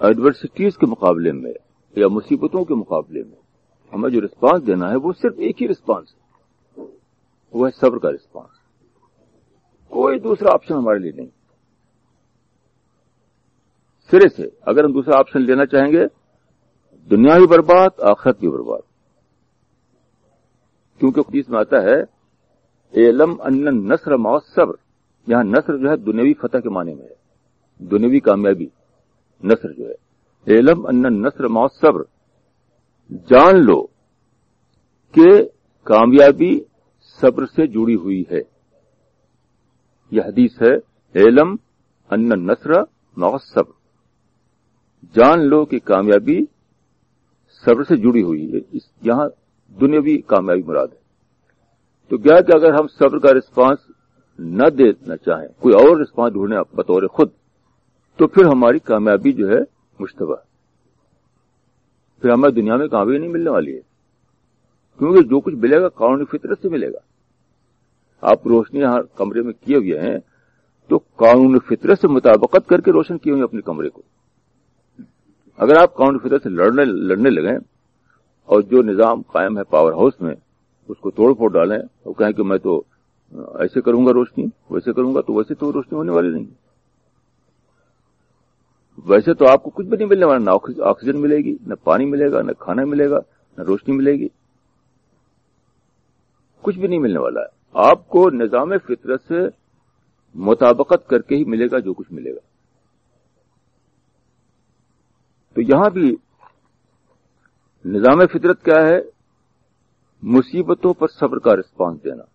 Adversities کے مقابلے میں یا مصیبتوں کے مقابلے میں ہمیں جو رسپانس دینا ہے وہ صرف ایک ہی رسپانس ہے۔ وہ ہے صبر کا رسپانس کوئی دوسرا آپشن ہمارے لیے نہیں۔ سرے سے اگر ہم دوسرا آپشن لینا چاہیں گے، دنیا بھی برباد، آخرت بھی برباد۔ کیونکہ حدیث میں آتا ہے علم ان نصر مو صبر یہاں نصر جو ہے دنیوی فتح کے معنی میں ہے۔ دنیوی کامیابی۔ نصر جو ہے۔ علم ان نصر مو صبر جان لو کہ کامیابی صبر سے جڑی ہوئی ہے۔ یہ حدیث ہے علم ان نصر مو صبر جان لو کہ کامیابی صبر سے جڑی ہوئی ہے۔ یہاں دنیاوی کامیابی مراد ہے۔ تو کیا کہ اگر ہم صبر کا رسپانس نہ دینا چاہیں، کوئی اور رسپانس ڈھونڈیں بطور خود۔ تو پھر ہماری کامیابی جو ہے مشتبہ پھر ہمیں دنیا میں کامیابی نہیں ملنے والی ہے۔ کیونکہ جو کچھ ملے گا قانونی فطرت سے ملے گا۔ آپ روشنی یہاں کمرے میں کیے ہوئے ہیں تو قانونی فطرت سے مطابقت کر کے روشن کیے ہوئے اپنے کمرے کو۔ اگر آپ قانونی فطرت سے لڑنے لڑنے لگیں اور جو نظام قائم ہے پاور ہاؤس میں، اس کو توڑ پھوڑ ڈالیں اور کہیں کہ میں تو ایسے کروں گا روشنی، ویسے کروں گا تو ویسے تو روشنی ہونے والی نہیں۔ ویسے تو آپ کو کچھ بھی نہیں ملنے والا، نہ آکسیجن ملے گی، نہ پانی ملے گا، نہ کھانا ملے گا، نہ روشنی ملے گی۔ کچھ بھی نہیں ملنے والا ہے۔ آپ کو نظام فطرت سے مطابقت کر کے ہی ملے گا جو کچھ ملے گا۔ تو یہاں بھی نظام فطرت کیا ہے؟ مصیبتوں پر صبر کا رسپانس دینا۔